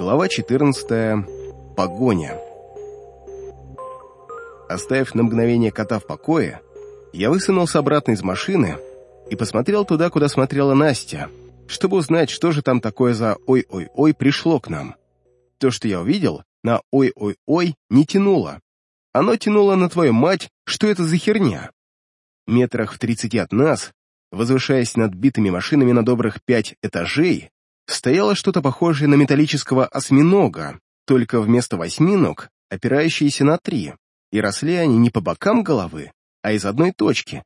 Глава 14. Погоня. Оставив на мгновение кота в покое, я высунулся обратно из машины и посмотрел туда, куда смотрела Настя, чтобы узнать, что же там такое за «ой-ой-ой» пришло к нам. То, что я увидел, на «ой-ой-ой» не тянуло. Оно тянуло на твою мать, что это за херня. Метрах в тридцати от нас, возвышаясь над битыми машинами на добрых пять этажей, стояло что-то похожее на металлического осьминога, только вместо восьми ног, опирающиеся на три, и росли они не по бокам головы, а из одной точки,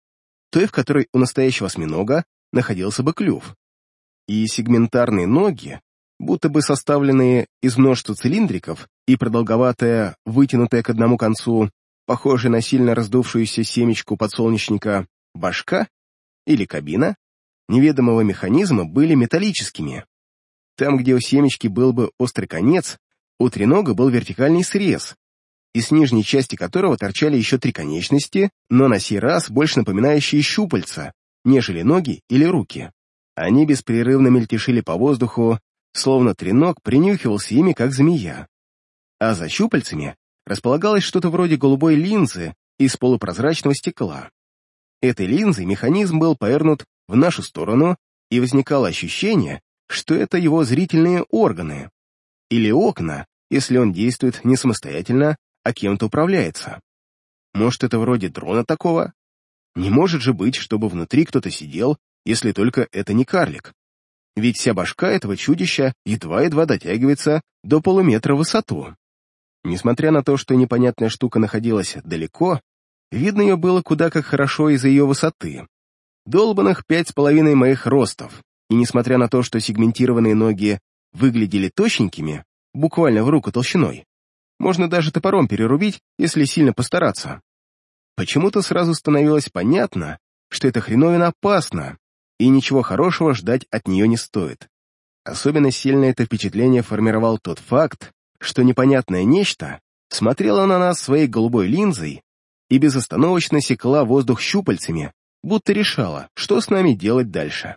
той, в которой у настоящего осьминога находился бы клюв. И сегментарные ноги, будто бы составленные из множества цилиндриков и продолговатая, вытянутая к одному концу, похожая на сильно раздувшуюся семечку подсолнечника, башка или кабина, неведомого механизма были металлическими, там, где у семечки был бы острый конец, у тренога был вертикальный срез, из нижней части которого торчали еще три конечности, но на сей раз больше напоминающие щупальца, нежели ноги или руки. Они беспрерывно мельтешили по воздуху, словно треног принюхивался ими, как змея. А за щупальцами располагалось что-то вроде голубой линзы из полупрозрачного стекла. Этой линзой механизм был повернут в нашу сторону, и возникало ощущение, что это его зрительные органы, или окна, если он действует не самостоятельно, а кем-то управляется. Может, это вроде дрона такого? Не может же быть, чтобы внутри кто-то сидел, если только это не карлик. Ведь вся башка этого чудища едва-едва дотягивается до полуметра в высоту. Несмотря на то, что непонятная штука находилась далеко, видно ее было куда как хорошо из-за ее высоты. Долбанных пять с половиной моих ростов и несмотря на то, что сегментированные ноги выглядели точненькими, буквально в руку толщиной, можно даже топором перерубить, если сильно постараться. Почему-то сразу становилось понятно, что эта хреновина опасна, и ничего хорошего ждать от нее не стоит. Особенно сильно это впечатление формировал тот факт, что непонятное нечто смотрело на нас своей голубой линзой и безостановочно секла воздух щупальцами, будто решала, что с нами делать дальше.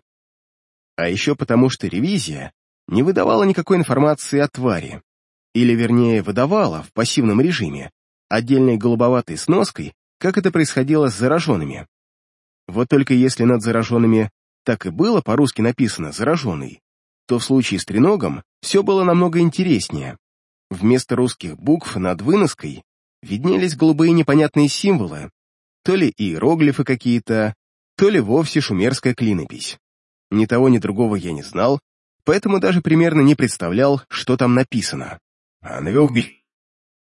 А еще потому, что ревизия не выдавала никакой информации о твари. Или, вернее, выдавала в пассивном режиме, отдельной голубоватой сноской, как это происходило с зараженными. Вот только если над зараженными так и было по-русски написано «зараженный», то в случае с треногом все было намного интереснее. Вместо русских букв над выноской виднелись голубые непонятные символы, то ли иероглифы какие-то, то ли вовсе шумерская клинопись. Ни того, ни другого я не знал, поэтому даже примерно не представлял, что там написано. А навел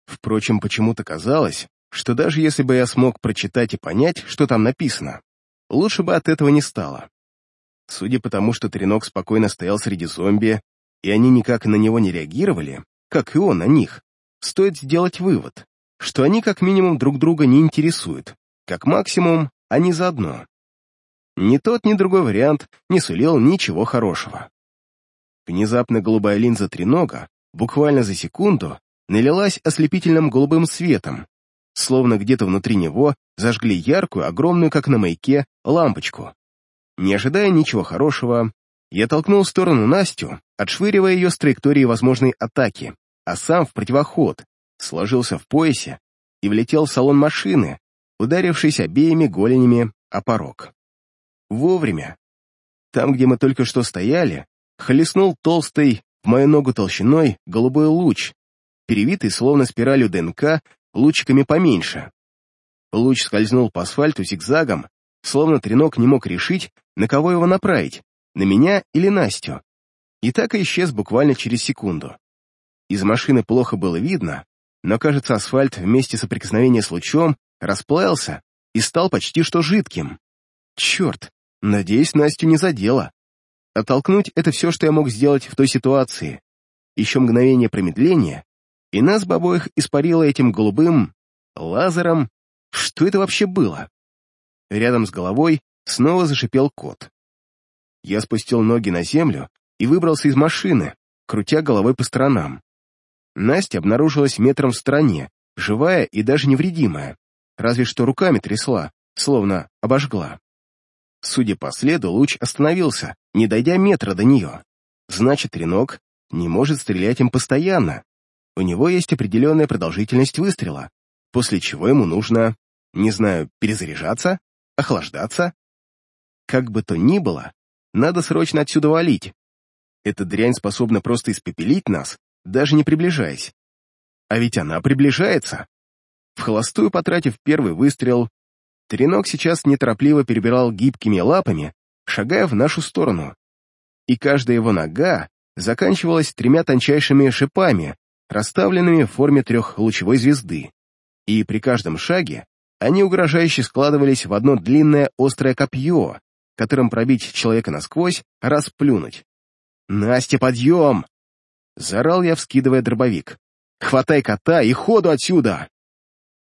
Впрочем, почему-то казалось, что даже если бы я смог прочитать и понять, что там написано, лучше бы от этого не стало. Судя по тому, что Тренок спокойно стоял среди зомби, и они никак на него не реагировали, как и он на них, стоит сделать вывод, что они как минимум друг друга не интересуют, как максимум они заодно. Ни тот, ни другой вариант не сулил ничего хорошего. Внезапно голубая линза тренога буквально за секунду налилась ослепительным голубым светом, словно где-то внутри него зажгли яркую, огромную, как на маяке, лампочку. Не ожидая ничего хорошего, я толкнул в сторону Настю, отшвыривая ее с траектории возможной атаки, а сам в противоход, сложился в поясе и влетел в салон машины, ударившись обеими голенями о порог. Вовремя. Там, где мы только что стояли, хлестнул толстый, в мою ногу толщиной, голубой луч, перевитый словно спиралью ДНК, лучиками поменьше. Луч скользнул по асфальту зигзагом, словно тренок не мог решить, на кого его направить, на меня или Настю. И так и исчез буквально через секунду. Из машины плохо было видно, но, кажется, асфальт вместе соприкосновения с лучом расплавился и стал почти что жидким. Черт, Надеюсь, Настю не задело. Оттолкнуть — это все, что я мог сделать в той ситуации. Еще мгновение промедления, и нас бы обоих испарило этим голубым лазером. Что это вообще было? Рядом с головой снова зашипел кот. Я спустил ноги на землю и выбрался из машины, крутя головой по сторонам. Настя обнаружилась метром в стороне, живая и даже невредимая, разве что руками трясла, словно обожгла. Судя по следу, луч остановился, не дойдя метра до нее. Значит, тренок не может стрелять им постоянно. У него есть определенная продолжительность выстрела, после чего ему нужно, не знаю, перезаряжаться, охлаждаться. Как бы то ни было, надо срочно отсюда валить. Эта дрянь способна просто испепелить нас, даже не приближаясь. А ведь она приближается. В холостую потратив первый выстрел, Тренок сейчас неторопливо перебирал гибкими лапами, шагая в нашу сторону. И каждая его нога заканчивалась тремя тончайшими шипами, расставленными в форме трехлучевой звезды. И при каждом шаге они угрожающе складывались в одно длинное острое копье, которым пробить человека насквозь, расплюнуть. «Настя, подъем!» Заорал я, вскидывая дробовик. «Хватай кота и ходу отсюда!»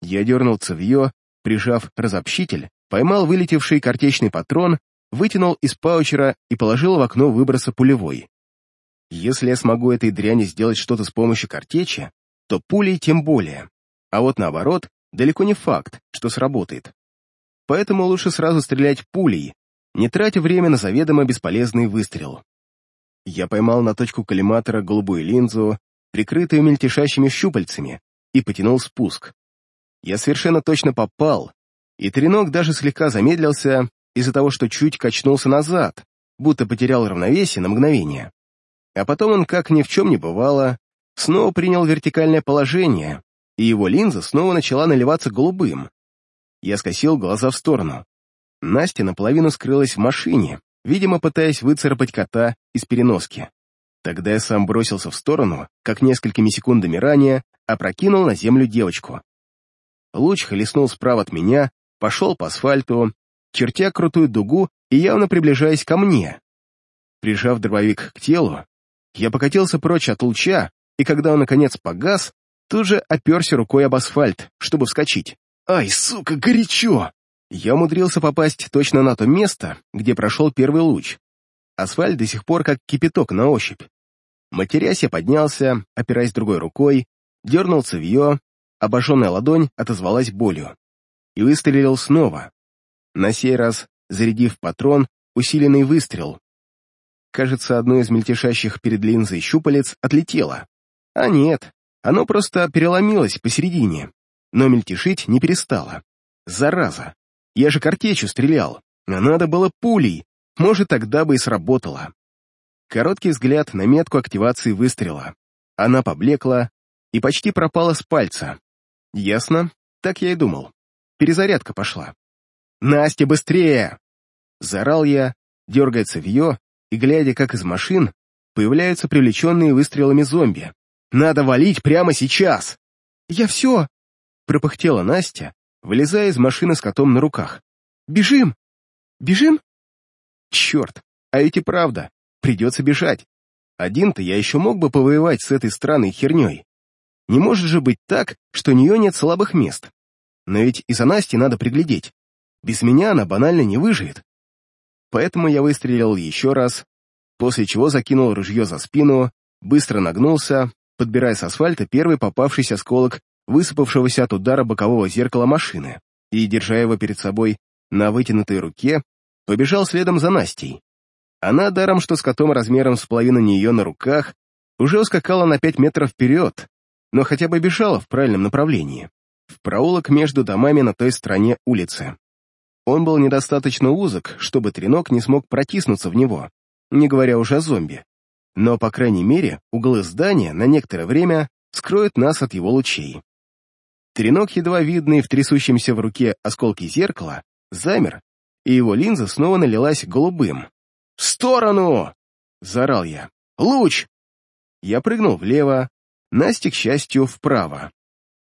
Я дернул цевье, прижав разобщитель, поймал вылетевший картечный патрон, вытянул из паучера и положил в окно выброса пулевой. Если я смогу этой дряни сделать что-то с помощью картечи, то пулей тем более. А вот наоборот, далеко не факт, что сработает. Поэтому лучше сразу стрелять пулей, не тратя время на заведомо бесполезный выстрел. Я поймал на точку коллиматора голубую линзу, прикрытую мельтешащими щупальцами, и потянул спуск. Я совершенно точно попал, и тренок даже слегка замедлился из-за того, что чуть качнулся назад, будто потерял равновесие на мгновение. А потом он, как ни в чем не бывало, снова принял вертикальное положение, и его линза снова начала наливаться голубым. Я скосил глаза в сторону. Настя наполовину скрылась в машине, видимо, пытаясь выцарапать кота из переноски. Тогда я сам бросился в сторону, как несколькими секундами ранее опрокинул на землю девочку. Луч хлестнул справа от меня, пошел по асфальту, чертя крутую дугу и явно приближаясь ко мне. Прижав дробовик к телу, я покатился прочь от луча, и когда он, наконец, погас, тут же оперся рукой об асфальт, чтобы вскочить. «Ай, сука, горячо!» Я умудрился попасть точно на то место, где прошел первый луч. Асфальт до сих пор как кипяток на ощупь. Матерясь, я поднялся, опираясь другой рукой, дернул цевье, обожженная ладонь отозвалась болью. И выстрелил снова. На сей раз, зарядив патрон, усиленный выстрел. Кажется, одно из мельтешащих перед линзой щупалец отлетело. А нет, оно просто переломилось посередине, но мельтешить не перестало. Зараза! Я же картечью стрелял, а надо было пулей, может, тогда бы и сработало. Короткий взгляд на метку активации выстрела. Она поблекла и почти пропала с пальца. Ясно, так я и думал. Перезарядка пошла. «Настя, быстрее!» Заорал я, дергая цевье и глядя, как из машин появляются привлеченные выстрелами зомби. «Надо валить прямо сейчас!» «Я все!» — пропыхтела Настя, вылезая из машины с котом на руках. «Бежим! Бежим?» «Черт, а ведь и правда, придется бежать. Один-то я еще мог бы повоевать с этой странной херней. Не может же быть так, что у нее нет слабых мест. Но ведь и за Настей надо приглядеть. Без меня она банально не выживет. Поэтому я выстрелил еще раз, после чего закинул ружье за спину, быстро нагнулся, подбирая с асфальта первый попавшийся осколок высыпавшегося от удара бокового зеркала машины, и, держа его перед собой на вытянутой руке, побежал следом за Настей. Она, даром что с котом размером с половину нее на руках, уже ускакала на пять метров вперед, но хотя бы бежала в правильном направлении, в проулок между домами на той стороне улицы. Он был недостаточно узок, чтобы тренок не смог протиснуться в него, не говоря уже о зомби. Но, по крайней мере, углы здания на некоторое время скроют нас от его лучей. Тренок, едва видный в трясущемся в руке осколке зеркала, замер, и его линза снова налилась голубым. «В сторону!» — заорал я. «Луч!» Я прыгнул влево, Настя, к счастью, вправо.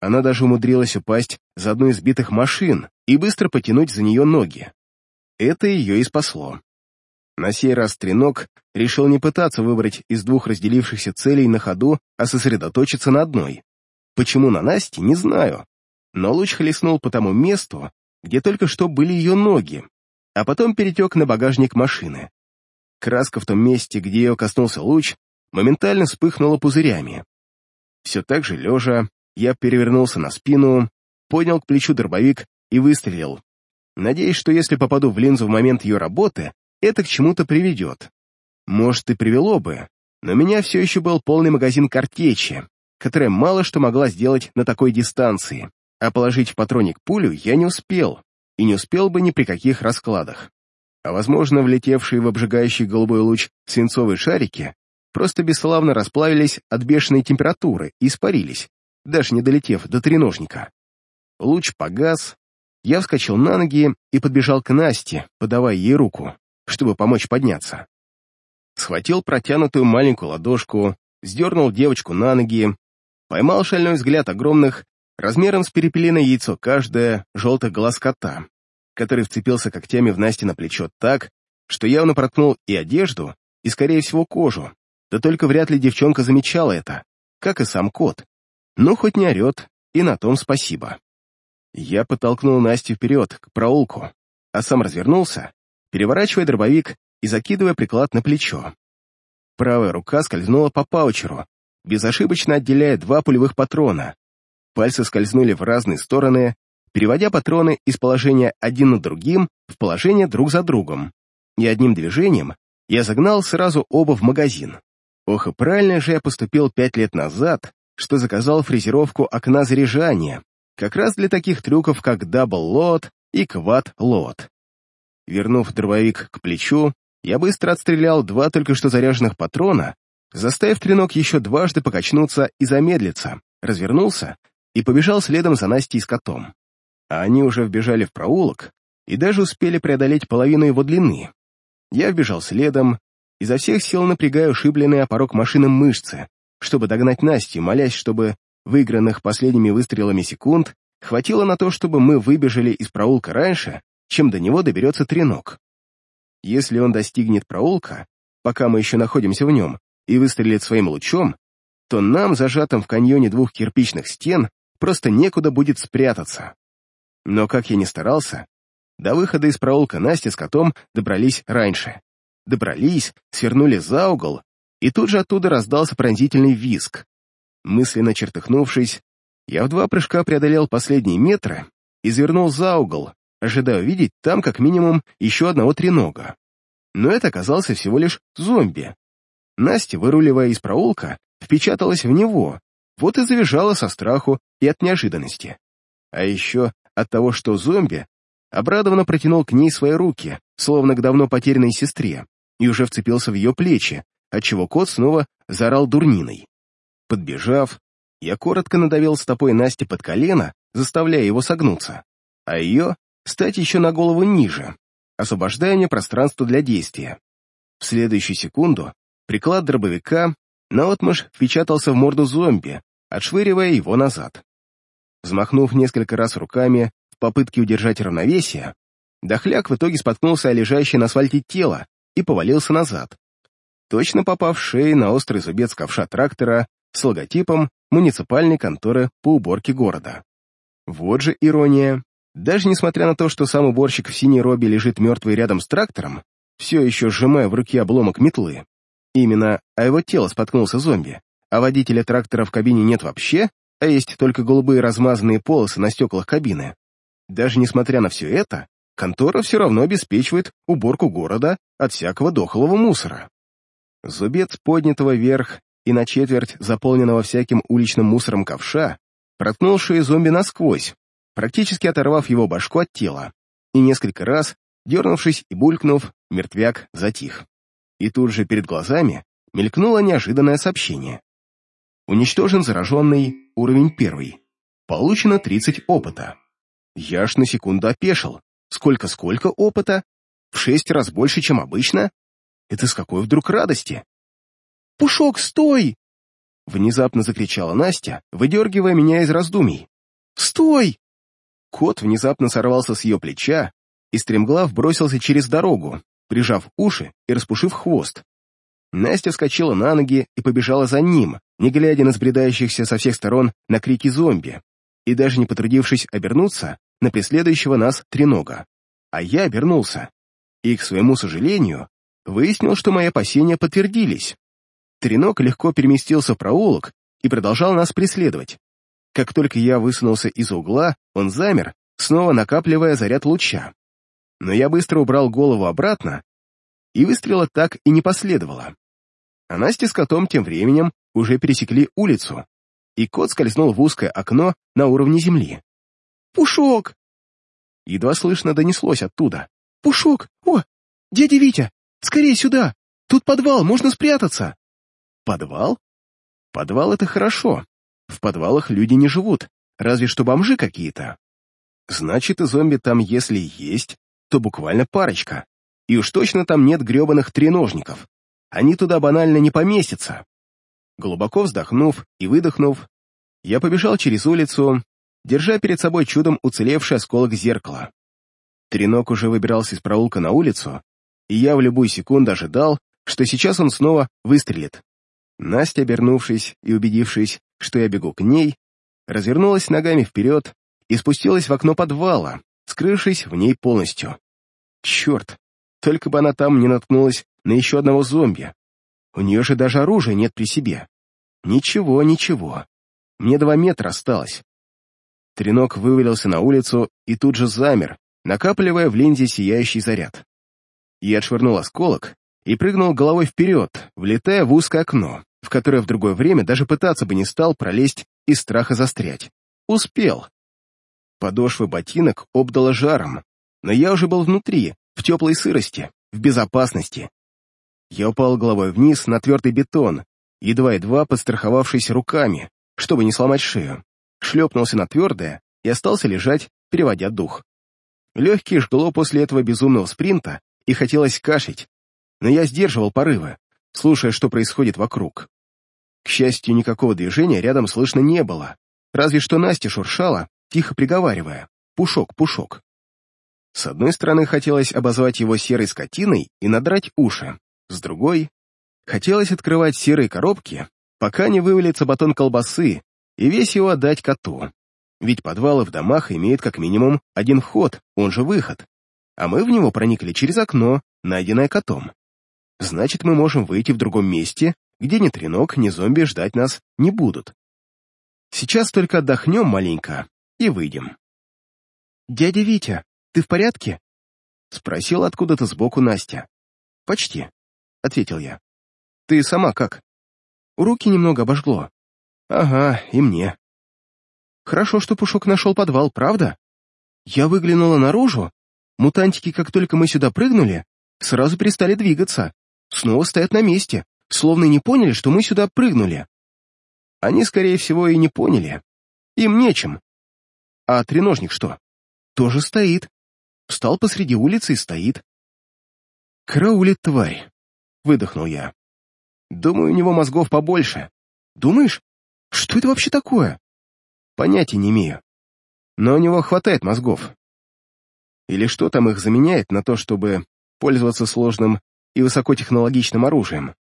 Она даже умудрилась упасть за одну из битых машин и быстро потянуть за нее ноги. Это ее и спасло. На сей раз Тренок решил не пытаться выбрать из двух разделившихся целей на ходу, а сосредоточиться на одной. Почему на Насте, не знаю. Но луч хлестнул по тому месту, где только что были ее ноги, а потом перетек на багажник машины. Краска в том месте, где ее коснулся луч, моментально вспыхнула пузырями. Все так же лежа, я перевернулся на спину, поднял к плечу дробовик и выстрелил, надеясь, что если попаду в линзу в момент ее работы, это к чему-то приведет. Может, и привело бы, Но у меня все еще был полный магазин картечи, которая мало что могла сделать на такой дистанции, а положить в патроник пулю я не успел, и не успел бы ни при каких раскладах. А возможно, влетевшие в обжигающий голубой луч свинцовые шарики просто бесславно расплавились от бешеной температуры и испарились, даже не долетев до треножника. Луч погас, я вскочил на ноги и подбежал к Насте, подавая ей руку, чтобы помочь подняться. Схватил протянутую маленькую ладошку, сдернул девочку на ноги, поймал шальной взгляд огромных, размером с перепелиное яйцо каждое, желтых глаз кота, который вцепился когтями в Насте на плечо так, что явно проткнул и одежду, и, скорее всего, кожу. Да только вряд ли девчонка замечала это, как и сам кот. Но хоть не орет, и на том спасибо. Я подтолкнул Настю вперед, к проулку, а сам развернулся, переворачивая дробовик и закидывая приклад на плечо. Правая рука скользнула по паучеру, безошибочно отделяя два пулевых патрона. Пальцы скользнули в разные стороны, переводя патроны из положения один над другим в положение друг за другом. И одним движением я загнал сразу оба в магазин. Ох, и правильно же я поступил пять лет назад, что заказал фрезеровку окна заряжания, как раз для таких трюков, как double load и quad load. Вернув дробовик к плечу, я быстро отстрелял два только что заряженных патрона, заставив тренок еще дважды покачнуться и замедлиться, развернулся и побежал следом за Настей с котом. А они уже вбежали в проулок и даже успели преодолеть половину его длины. Я вбежал следом, изо всех сил напрягая ушибленные о порог машины мышцы, чтобы догнать Настю, молясь, чтобы выигранных последними выстрелами секунд хватило на то, чтобы мы выбежали из проулка раньше, чем до него доберется тренок. Если он достигнет проулка, пока мы еще находимся в нем, и выстрелит своим лучом, то нам, зажатым в каньоне двух кирпичных стен, просто некуда будет спрятаться. Но, как я ни старался, до выхода из проулка Настя с котом добрались раньше. Добрались, свернули за угол, и тут же оттуда раздался пронзительный визг. Мысленно чертыхнувшись, я в два прыжка преодолел последние метры и завернул за угол, ожидая увидеть там как минимум еще одного тренога. Но это оказался всего лишь зомби. Настя, выруливая из проулка, впечаталась в него, вот и завизжала со страху и от неожиданности. А еще от того, что зомби обрадованно протянул к ней свои руки, словно к давно потерянной сестре, и уже вцепился в ее плечи, отчего кот снова заорал дурниной. Подбежав, я коротко надавил стопой Насти под колено, заставляя его согнуться, а ее стать еще на голову ниже, освобождая мне пространство для действия. В следующую секунду приклад дробовика наотмашь впечатался в морду зомби, отшвыривая его назад. Взмахнув несколько раз руками в попытке удержать равновесие, дохляк в итоге споткнулся о лежащее на асфальте тело и повалился назад, точно попав шеей на острый зубец ковша трактора с логотипом муниципальной конторы по уборке города. Вот же ирония. Даже несмотря на то, что сам уборщик в синей робе лежит мертвый рядом с трактором, все еще сжимая в руке обломок метлы, именно а его тело споткнулся зомби, а водителя трактора в кабине нет вообще, а есть только голубые размазанные полосы на стеклах кабины. Даже несмотря на все это, контора все равно обеспечивает уборку города от всякого дохлого мусора. Зубец поднятого вверх и на четверть заполненного всяким уличным мусором ковша проткнул шею зомби насквозь, практически оторвав его башку от тела, и несколько раз, дернувшись и булькнув, мертвяк затих. И тут же перед глазами мелькнуло неожиданное сообщение. Уничтожен зараженный, уровень первый. Получено 30 опыта. Я аж на секунду опешил. Сколько-сколько опыта? В шесть раз больше, чем обычно? Это с какой вдруг радости? «Пушок, стой!» Внезапно закричала Настя, выдергивая меня из раздумий. «Стой!» Кот внезапно сорвался с ее плеча и стремглав бросился через дорогу, прижав уши и распушив хвост. Настя вскочила на ноги и побежала за ним, не глядя на сбредающихся со всех сторон на крики зомби, и даже не потрудившись обернуться на преследующего нас тренога. А я обернулся, и, к своему сожалению, выяснил, что мои опасения подтвердились. Тренок легко переместился в проулок и продолжал нас преследовать. Как только я высунулся из угла, он замер, снова накапливая заряд луча. Но я быстро убрал голову обратно, и выстрела так и не последовало. А Настя с котом тем временем уже пересекли улицу, и кот скользнул в узкое окно на уровне земли. «Пушок!» Едва слышно донеслось оттуда. «Пушок! О, дядя Витя, скорее сюда! Тут подвал, можно спрятаться!» «Подвал? Подвал — это хорошо. В подвалах люди не живут, разве что бомжи какие-то. Значит, и зомби там, если есть, то буквально парочка. И уж точно там нет гребаных треножников. Они туда банально не поместятся. Глубоко вздохнув и выдохнув, я побежал через улицу, держа перед собой чудом уцелевший осколок зеркала. Тренок уже выбирался из проулка на улицу, и я в любую секунду ожидал, что сейчас он снова выстрелит. Настя, обернувшись и убедившись, что я бегу к ней, развернулась ногами вперед и спустилась в окно подвала, скрывшись в ней полностью. Черт, только бы она там не наткнулась на еще одного зомби. У нее же даже оружия нет при себе. Ничего, ничего. Мне два метра осталось. Тренок вывалился на улицу и тут же замер, накапливая в линзе сияющий заряд. Я отшвырнул осколок и прыгнул головой вперед, влетая в узкое окно, в которое в другое время даже пытаться бы не стал пролезть из страха застрять. Успел. Подошвы ботинок обдало жаром, но я уже был внутри, в теплой сырости, в безопасности. Я упал головой вниз на твердый бетон, едва-едва подстраховавшись руками, чтобы не сломать шею, шлепнулся на твердое и остался лежать, переводя дух. Легкие жгло после этого безумного спринта, и хотелось кашлять, но я сдерживал порывы, слушая, что происходит вокруг. К счастью, никакого движения рядом слышно не было, разве что Настя шуршала, тихо приговаривая «Пушок, Пушок». С одной стороны, хотелось обозвать его серой скотиной и надрать уши, с другой — хотелось открывать серые коробки, пока не вывалится батон колбасы, и весь его отдать коту. Ведь подвалы в домах имеют как минимум один вход, он же выход, а мы в него проникли через окно, найденное котом. Значит, мы можем выйти в другом месте, где ни тренок, ни зомби ждать нас не будут. Сейчас только отдохнем маленько и выйдем. «Дядя Витя, ты в порядке?» — спросила откуда-то сбоку Настя. «Почти», — ответил я. «Ты сама как?» Руки немного обожгло. «Ага, и мне». «Хорошо, что Пушок нашел подвал, правда? Я выглянула наружу. Мутантики, как только мы сюда прыгнули, сразу перестали двигаться. Снова стоят на месте, словно не поняли, что мы сюда прыгнули. Они, скорее всего, и не поняли. Им нечем. А треножник что? Тоже стоит. Встал посреди улицы и стоит. «Караулит, тварь!» — выдохнул я. «Думаю, у него мозгов побольше». «Думаешь? Что это вообще такое?» «Понятия не имею. Но у него хватает мозгов. Или что там их заменяет на то, чтобы пользоваться сложным и высокотехнологичным оружием.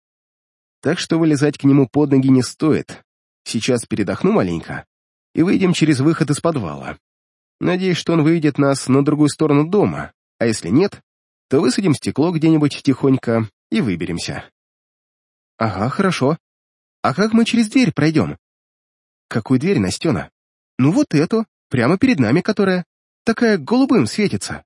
Так что вылезать к нему под ноги не стоит. Сейчас передохну маленько и выйдем через выход из подвала. Надеюсь, что он выведет нас на другую сторону дома, а если нет, то высадим стекло где-нибудь тихонько и выберемся. Ага, хорошо. А как мы через дверь пройдем? Какую дверь, Настена? Ну вот эту, прямо перед нами которая. Такая голубым светится.